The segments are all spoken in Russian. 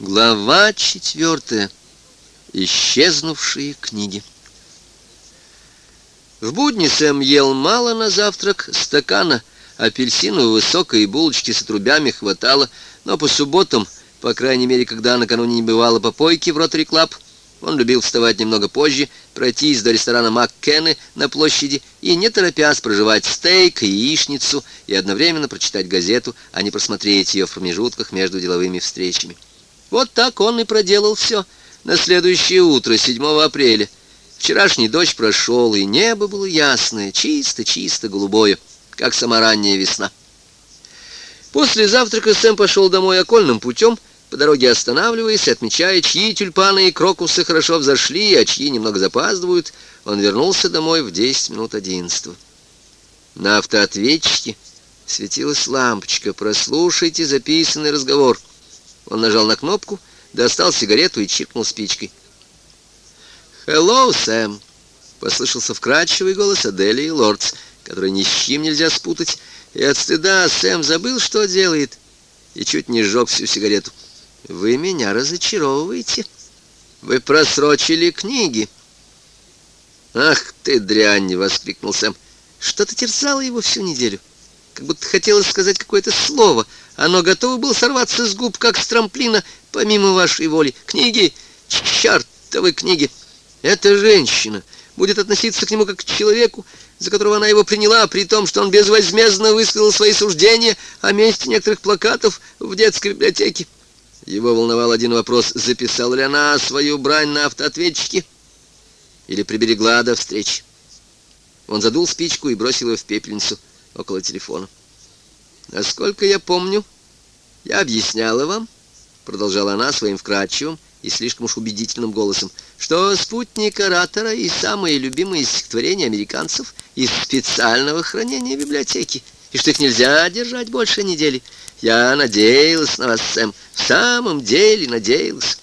Глава четвертая. Исчезнувшие книги. В будни Сэм ел мало на завтрак, стакана апельсинового сока и булочки с отрубями хватало, но по субботам, по крайней мере, когда накануне не бывало попойки в Ротари Клаб, он любил вставать немного позже, пройтись до ресторана МакКенны на площади и, не торопясь, прожевать стейк и яичницу и одновременно прочитать газету, а не просмотреть ее в промежутках между деловыми встречами. Вот так он и проделал все на следующее утро, 7 апреля. Вчерашний дождь прошел, и небо было ясное, чисто-чисто голубое, как сама ранняя весна. После завтрака Сэм пошел домой окольным путем, по дороге останавливаясь, отмечая, чьи тюльпаны и крокусы хорошо взошли, а чьи немного запаздывают, он вернулся домой в 10 минут 11 На автоответчике светилась лампочка «Прослушайте записанный разговор». Он нажал на кнопку, достал сигарету и чиркнул спичкой. «Hello, Сэм!» — послышался вкрадчивый голос Аделии Лордс, который ни с чем нельзя спутать, и от стыда Сэм забыл, что делает, и чуть не сжег всю сигарету. «Вы меня разочаровываете. Вы просрочили книги». «Ах ты, дрянь!» — воскликнул Сэм. «Что-то терзало его всю неделю, как будто хотелось сказать какое-то слово, оно готово было сорваться с губ, как с трамплина, помимо вашей воли. Книги, чертовы книги. Эта женщина будет относиться к нему как к человеку, за которого она его приняла, при том, что он безвозмездно высказал свои суждения о месте некоторых плакатов в детской библиотеке. Его волновал один вопрос, записала ли она свою брань на автоответчике или приберегла до встречи. Он задул спичку и бросил ее в пепельницу около телефона. Насколько я помню, я объясняла вам, продолжала она своим вкрадчивым и слишком уж убедительным голосом, что спутник оратора и самые любимые стихотворения американцев из специального хранения библиотеки, и что их нельзя держать больше недели. Я надеялась на вас, Сэм, в самом деле надеялась.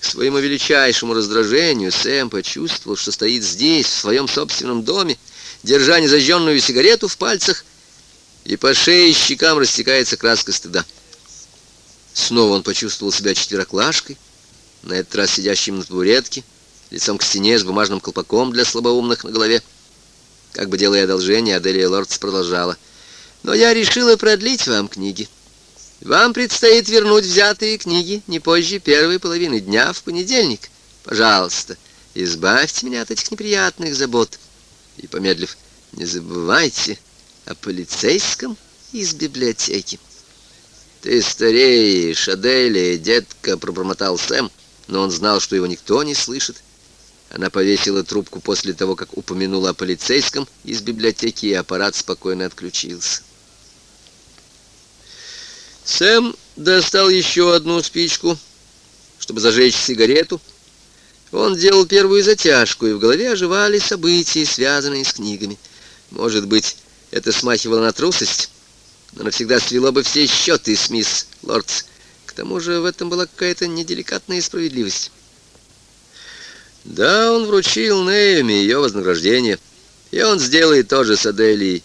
К своему величайшему раздражению Сэм почувствовал, что стоит здесь, в своем собственном доме, держа незажженную сигарету в пальцах, и по шее и щекам растекается краска стыда. Снова он почувствовал себя четвероклашкой, на этот раз сидящим на табуретке, лицом к стене с бумажным колпаком для слабоумных на голове. Как бы делая одолжение, Аделия Лордс продолжала. «Но я решила продлить вам книги. Вам предстоит вернуть взятые книги не позже первой половины дня в понедельник. Пожалуйста, избавьте меня от этих неприятных забот». И, помедлив, «Не забывайте, о полицейском из библиотеки. «Ты стареешь, Аделия, детка», — пробормотал Сэм, но он знал, что его никто не слышит. Она повесила трубку после того, как упомянула о полицейском из библиотеки, и аппарат спокойно отключился. Сэм достал еще одну спичку, чтобы зажечь сигарету. Он делал первую затяжку, и в голове оживали события, связанные с книгами. Может быть, это смахивало на трусость, но навсегда свело бы все счеты с мисс Лордс. К тому же в этом была какая-то неделикатная справедливость. Да, он вручил Неоми ее вознаграждение, и он сделает то же с Аделией.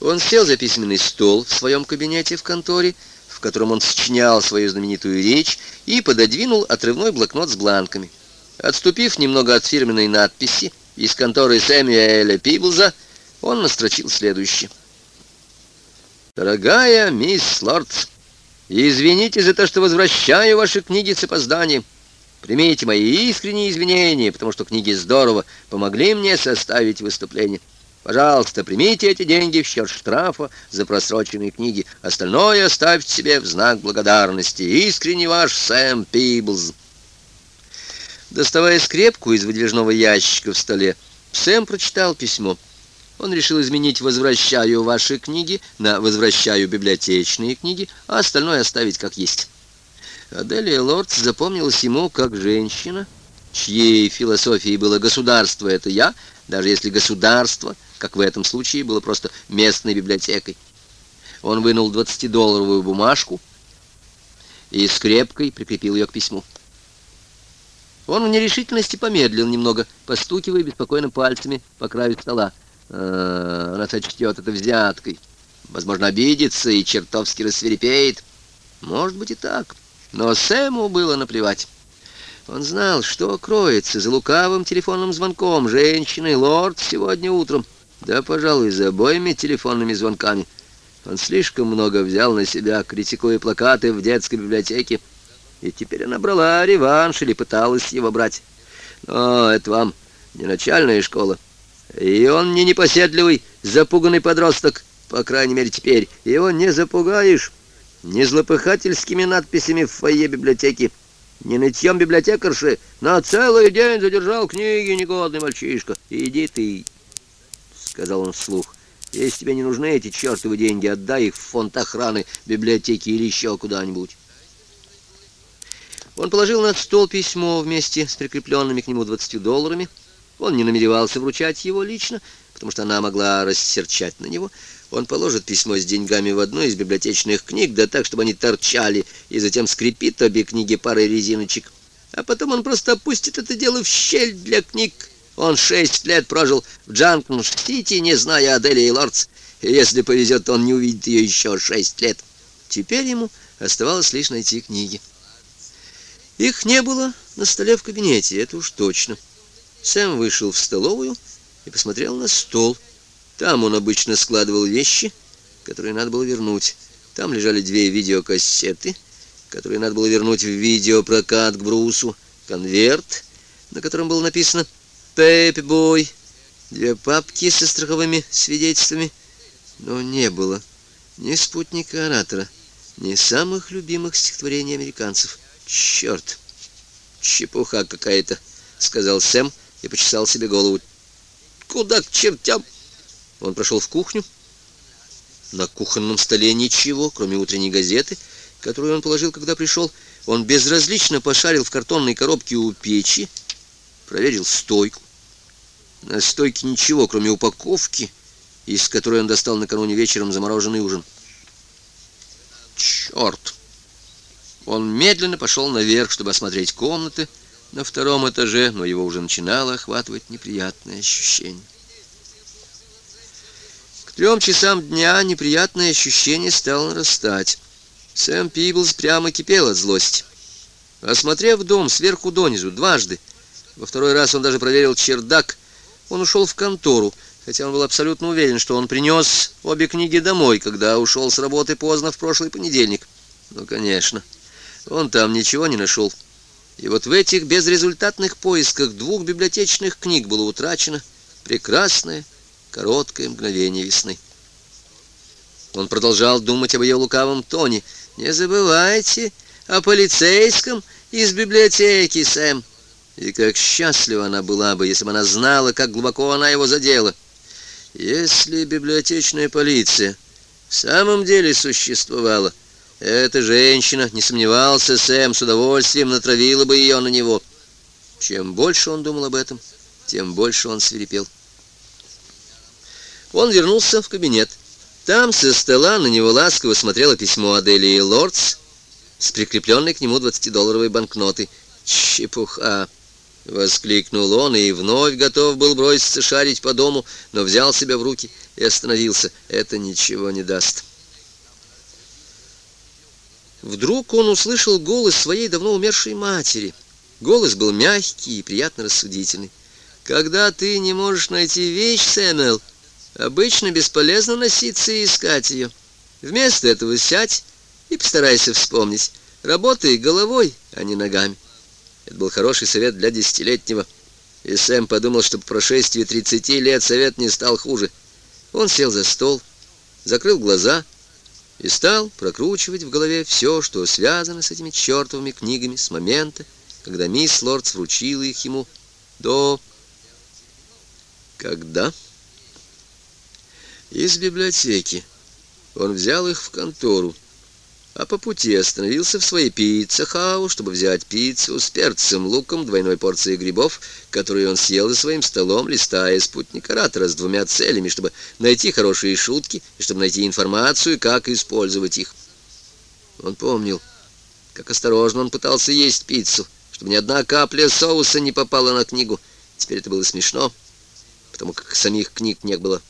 Он сел за письменный стол в своем кабинете в конторе, в котором он сочинял свою знаменитую речь, и пододвинул отрывной блокнот с бланками. Отступив немного от фирменной надписи из конторы Сэмюэля Пиблза, он настрочил следующее. «Дорогая мисс Лордс, извините за то, что возвращаю ваши книги с опозданием. Примите мои искренние извинения, потому что книги здорово помогли мне составить выступление. Пожалуйста, примите эти деньги в счет штрафа за просроченные книги. Остальное оставьте себе в знак благодарности. Искренне ваш Сэм Пиблз». Доставая скрепку из выдвижного ящика в столе, Сэм прочитал письмо. Он решил изменить «возвращаю ваши книги» на «возвращаю библиотечные книги», а остальное оставить как есть. Аделия Лордс запомнилась ему как женщина, чьей философией было «государство — это я», даже если государство, как в этом случае, было просто местной библиотекой. Он вынул 20-долларовую бумажку и скрепкой прикрепил ее к письму. Он в нерешительности помедлил немного, постукивая беспокойно пальцами по краю стола. А, она сочтет это взяткой. Возможно, обидится и чертовски рассверепеет. Может быть и так. Но Сэму было наплевать. Он знал, что кроется за лукавым телефонным звонком женщины лорд сегодня утром. Да, пожалуй, за обоими телефонными звонками. Он слишком много взял на себя, критикуя плакаты в детской библиотеке. И теперь она брала реванш или пыталась его брать. Но это вам не начальная школа. И он не непоседливый, запуганный подросток, по крайней мере теперь. Его не запугаешь ни злопыхательскими надписями в фойе библиотеки, не нытьем библиотекарши, на целый день задержал книги негодный мальчишка. Иди ты, сказал он вслух. Если тебе не нужны эти чертовы деньги, отдай их в фонд охраны библиотеки или еще куда-нибудь. Он положил на стол письмо вместе с прикрепленными к нему двадцатью долларами. Он не намеревался вручать его лично, потому что она могла рассерчать на него. Он положит письмо с деньгами в одну из библиотечных книг, да так, чтобы они торчали, и затем скрепит обе книги парой резиночек. А потом он просто опустит это дело в щель для книг. Он шесть лет прожил в Джанкнш-Сити, не зная Адели и Лордс. И если повезет, он не увидит ее еще шесть лет. Теперь ему оставалось лишь найти книги. Их не было на столе в кабинете, это уж точно. Сэм вышел в столовую и посмотрел на стол. Там он обычно складывал вещи, которые надо было вернуть. Там лежали две видеокассеты, которые надо было вернуть в видеопрокат к Брусу, конверт, на котором было написано «Пеппи Бой», две папки со страховыми свидетельствами, но не было ни спутника оратора, ни самых любимых стихотворений американцев. «Черт! Чепуха какая-то!» — сказал Сэм и почесал себе голову. «Куда к чертям?» Он прошел в кухню. На кухонном столе ничего, кроме утренней газеты, которую он положил, когда пришел. Он безразлично пошарил в картонной коробке у печи, проверил стойку. На стойке ничего, кроме упаковки, из которой он достал накануне вечером замороженный ужин. Черт! Он медленно пошел наверх, чтобы осмотреть комнаты на втором этаже, но его уже начинало охватывать неприятное ощущение трем часам дня неприятное ощущение стало нарастать. Сэм Пиблз прямо кипел от злости. Осмотрев дом сверху донизу дважды, во второй раз он даже проверил чердак, он ушел в контору, хотя он был абсолютно уверен, что он принес обе книги домой, когда ушел с работы поздно в прошлый понедельник. Ну, конечно, он там ничего не нашел. И вот в этих безрезультатных поисках двух библиотечных книг было утрачено прекрасное короткое мгновение весны. Он продолжал думать об ее лукавом тоне. «Не забывайте о полицейском из библиотеки, Сэм!» И как счастлива она была бы, если бы она знала, как глубоко она его задела. Если библиотечная полиция в самом деле существовала, эта женщина, не сомневался Сэм, с удовольствием натравила бы ее на него. Чем больше он думал об этом, тем больше он свирепел. Он вернулся в кабинет. Там со стола на него ласково смотрело письмо Аделии Лордс с прикрепленной к нему 20-долларовой банкнотой. «Чепуха!» — воскликнул он и вновь готов был броситься шарить по дому, но взял себя в руки и остановился. «Это ничего не даст». Вдруг он услышал голос своей давно умершей матери. Голос был мягкий и приятно рассудительный. «Когда ты не можешь найти вещь, Сэмэл, Обычно бесполезно носиться и искать ее. Вместо этого сядь и постарайся вспомнить. Работай головой, а не ногами. Это был хороший совет для десятилетнего. И Сэм подумал, что по прошествии тридцати лет совет не стал хуже. Он сел за стол, закрыл глаза и стал прокручивать в голове все, что связано с этими чертовыми книгами с момента, когда мисс Лордс вручила их ему до... Когда? из библиотеки. Он взял их в контору, а по пути остановился в своей пицце-хау, чтобы взять пиццу с перцем, луком, двойной порцией грибов, которые он съел за своим столом, листая спутник оратора с двумя целями, чтобы найти хорошие шутки и чтобы найти информацию, как использовать их. Он помнил, как осторожно он пытался есть пиццу, чтобы ни одна капля соуса не попала на книгу. Теперь это было смешно, потому как самих книг не было